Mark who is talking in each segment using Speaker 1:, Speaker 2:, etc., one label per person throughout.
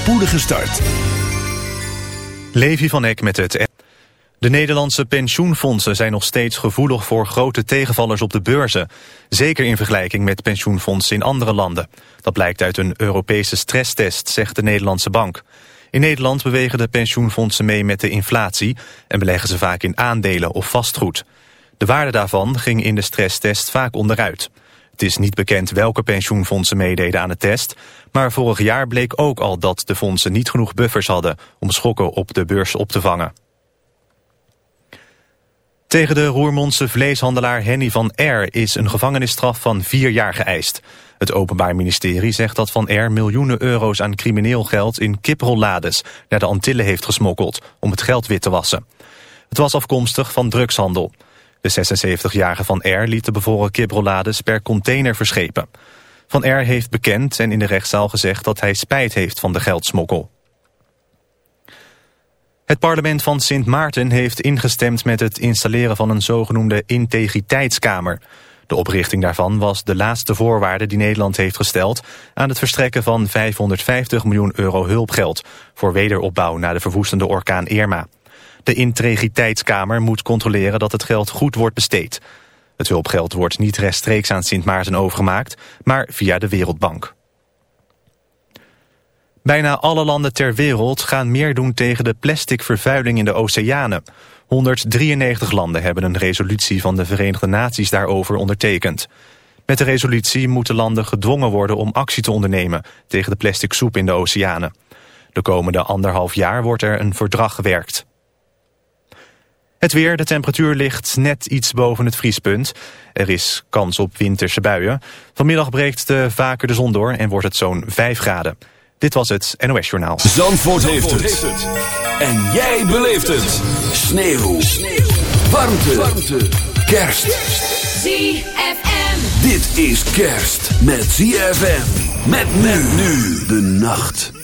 Speaker 1: spoedige start.
Speaker 2: Levi van Eck met het... De Nederlandse pensioenfondsen zijn nog steeds gevoelig voor grote tegenvallers op de beurzen. Zeker in vergelijking met pensioenfondsen in andere landen. Dat blijkt uit een Europese stresstest, zegt de Nederlandse bank. In Nederland bewegen de pensioenfondsen mee met de inflatie... en beleggen ze vaak in aandelen of vastgoed. De waarde daarvan ging in de stresstest vaak onderuit. Het is niet bekend welke pensioenfondsen meededen aan de test... maar vorig jaar bleek ook al dat de fondsen niet genoeg buffers hadden... om schokken op de beurs op te vangen. Tegen de Roermondse vleeshandelaar Henny van R. is een gevangenisstraf van vier jaar geëist. Het Openbaar Ministerie zegt dat Van R. miljoenen euro's aan crimineel geld in kiprollades naar de Antillen heeft gesmokkeld om het geld wit te wassen. Het was afkomstig van drugshandel. De 76-jarige Van R. liet de kiprollades per container verschepen. Van R. heeft bekend en in de rechtszaal gezegd dat hij spijt heeft van de geldsmokkel. Het parlement van Sint Maarten heeft ingestemd met het installeren van een zogenoemde integriteitskamer. De oprichting daarvan was de laatste voorwaarde die Nederland heeft gesteld aan het verstrekken van 550 miljoen euro hulpgeld voor wederopbouw na de verwoestende orkaan Irma. De integriteitskamer moet controleren dat het geld goed wordt besteed. Het hulpgeld wordt niet rechtstreeks aan Sint Maarten overgemaakt, maar via de Wereldbank. Bijna alle landen ter wereld gaan meer doen tegen de plasticvervuiling in de oceanen. 193 landen hebben een resolutie van de Verenigde Naties daarover ondertekend. Met de resolutie moeten landen gedwongen worden om actie te ondernemen tegen de plastic soep in de oceanen. De komende anderhalf jaar wordt er een verdrag gewerkt. Het weer, de temperatuur ligt net iets boven het vriespunt. Er is kans op winterse buien. Vanmiddag breekt de vaker de zon door en wordt het zo'n 5 graden. Dit was het NOS Journaal.
Speaker 1: Zandvoort, heeft, het. En jij beleeft het. Sneeuw. Sneeuw. Warmte. Warmte. Kerst.
Speaker 3: ZFM.
Speaker 1: Dit is kerst met ZFM. Met men nu de nacht.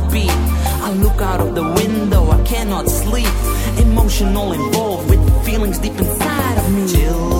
Speaker 4: heartbeat. I look out of the window, I cannot sleep. Emotional involved with feelings deep inside of me. Children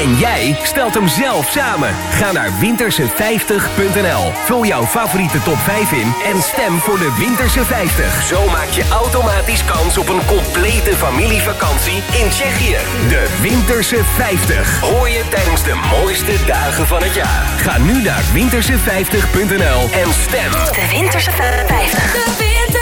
Speaker 5: En jij stelt hem zelf samen. Ga naar winterse50.nl. Vul jouw favoriete top 5 in en stem voor de Winterse 50. Zo maak je automatisch kans op een complete familievakantie in Tsjechië. De Winterse 50. Hoor je tijdens de mooiste dagen van het jaar. Ga nu naar winterse50.nl en stem.
Speaker 6: De Winterse 50.
Speaker 7: De Winterse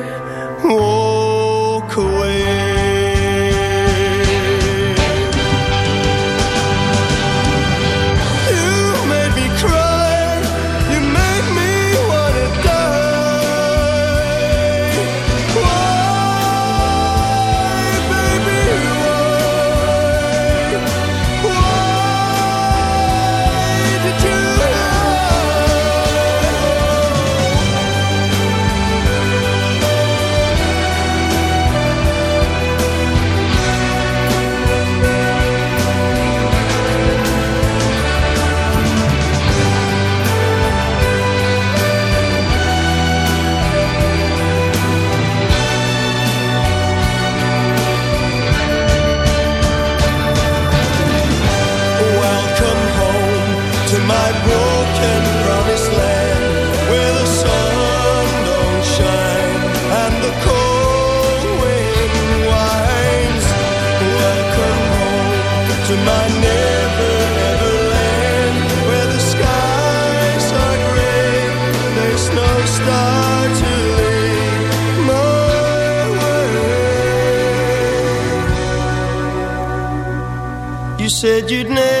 Speaker 8: said you'd
Speaker 9: never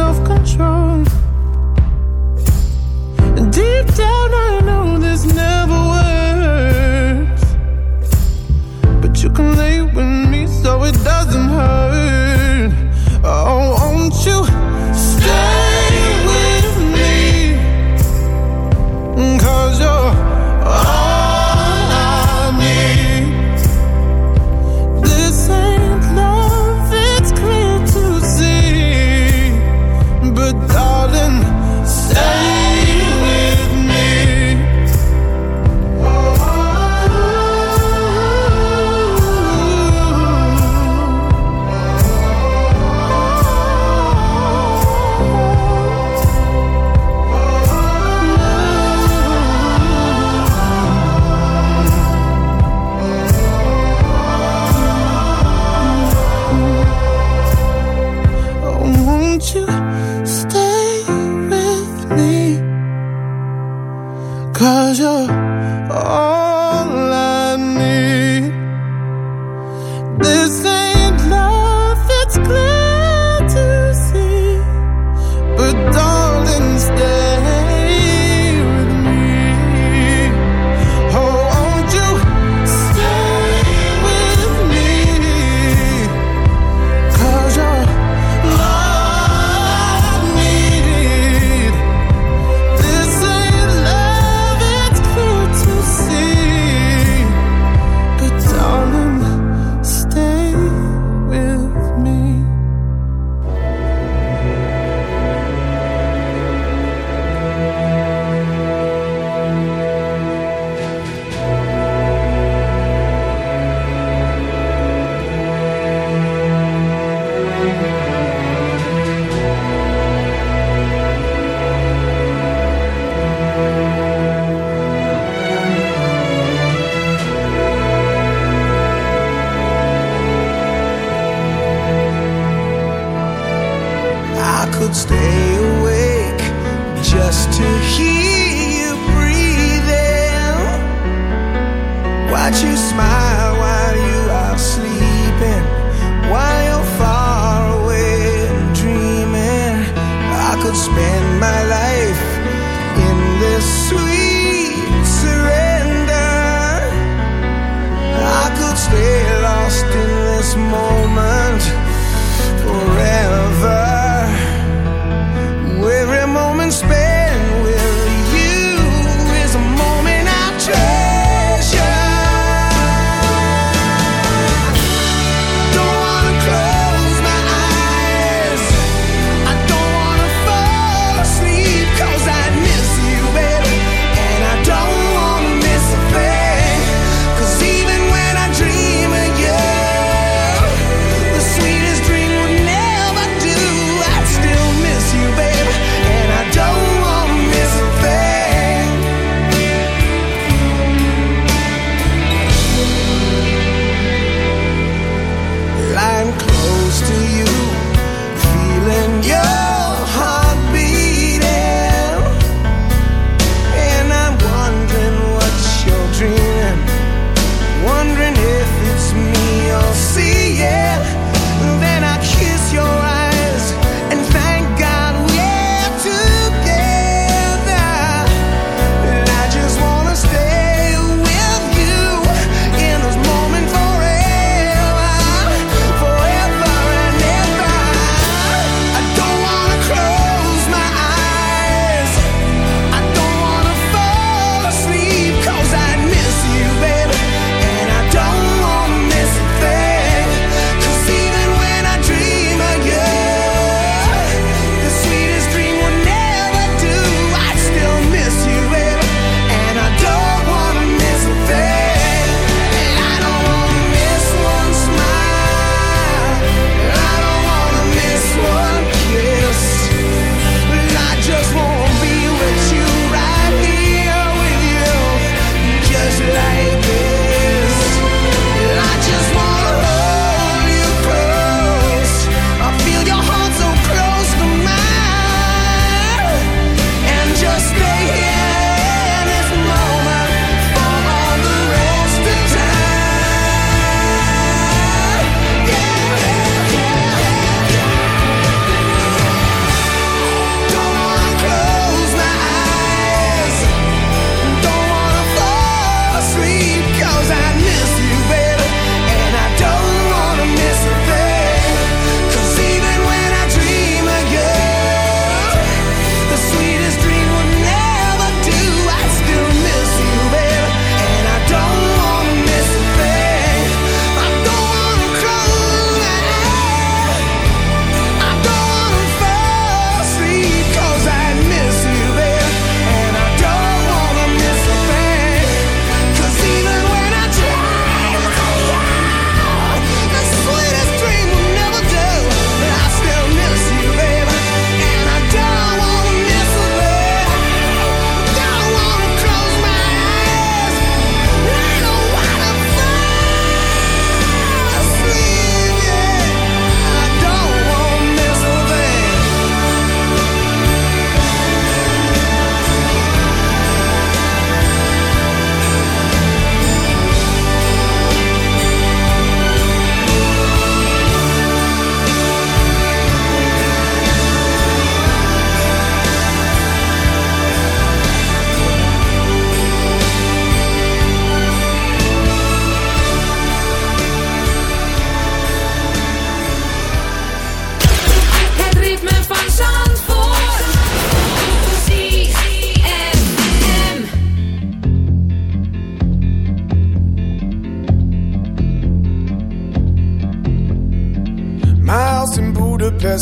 Speaker 10: self-control.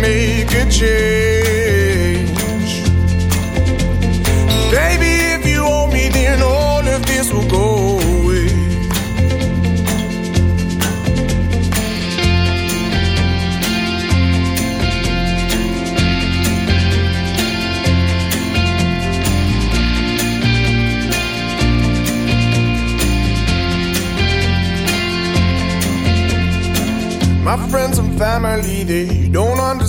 Speaker 8: Make a change.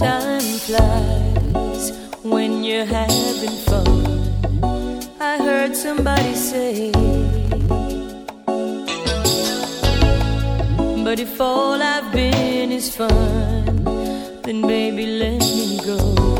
Speaker 7: Time flies when you're having fun. I heard somebody say, But if all I've been is fun, then baby, let me go.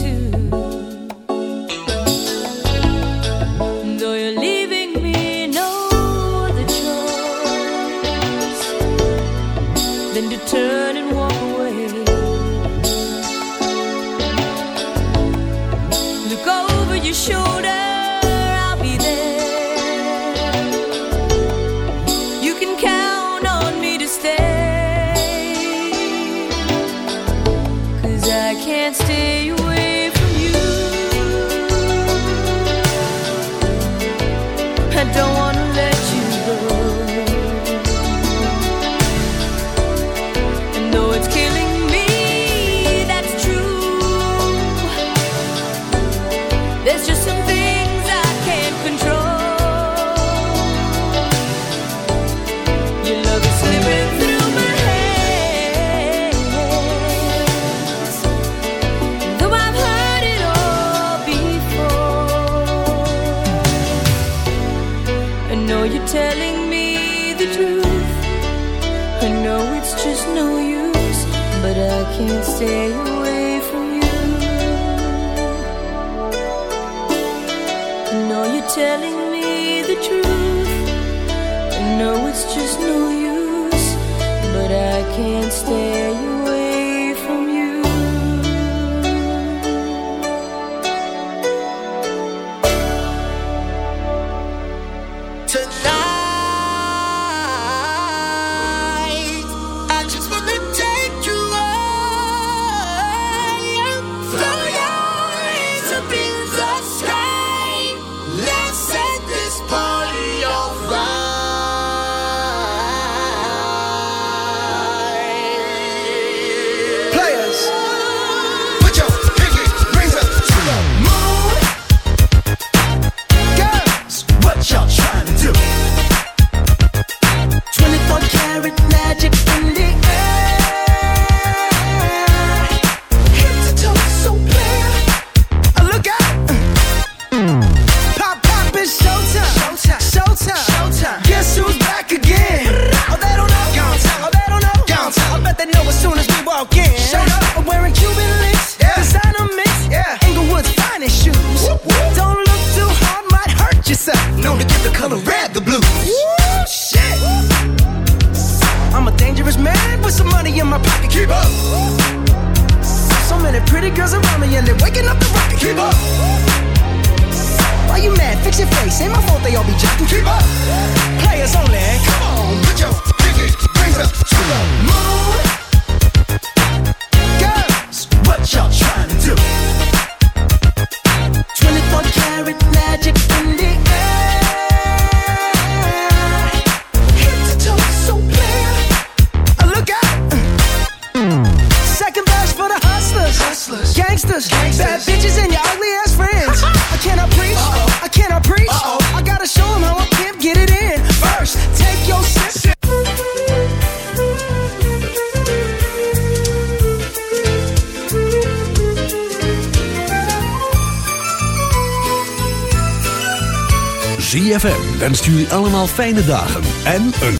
Speaker 1: fijne dagen en een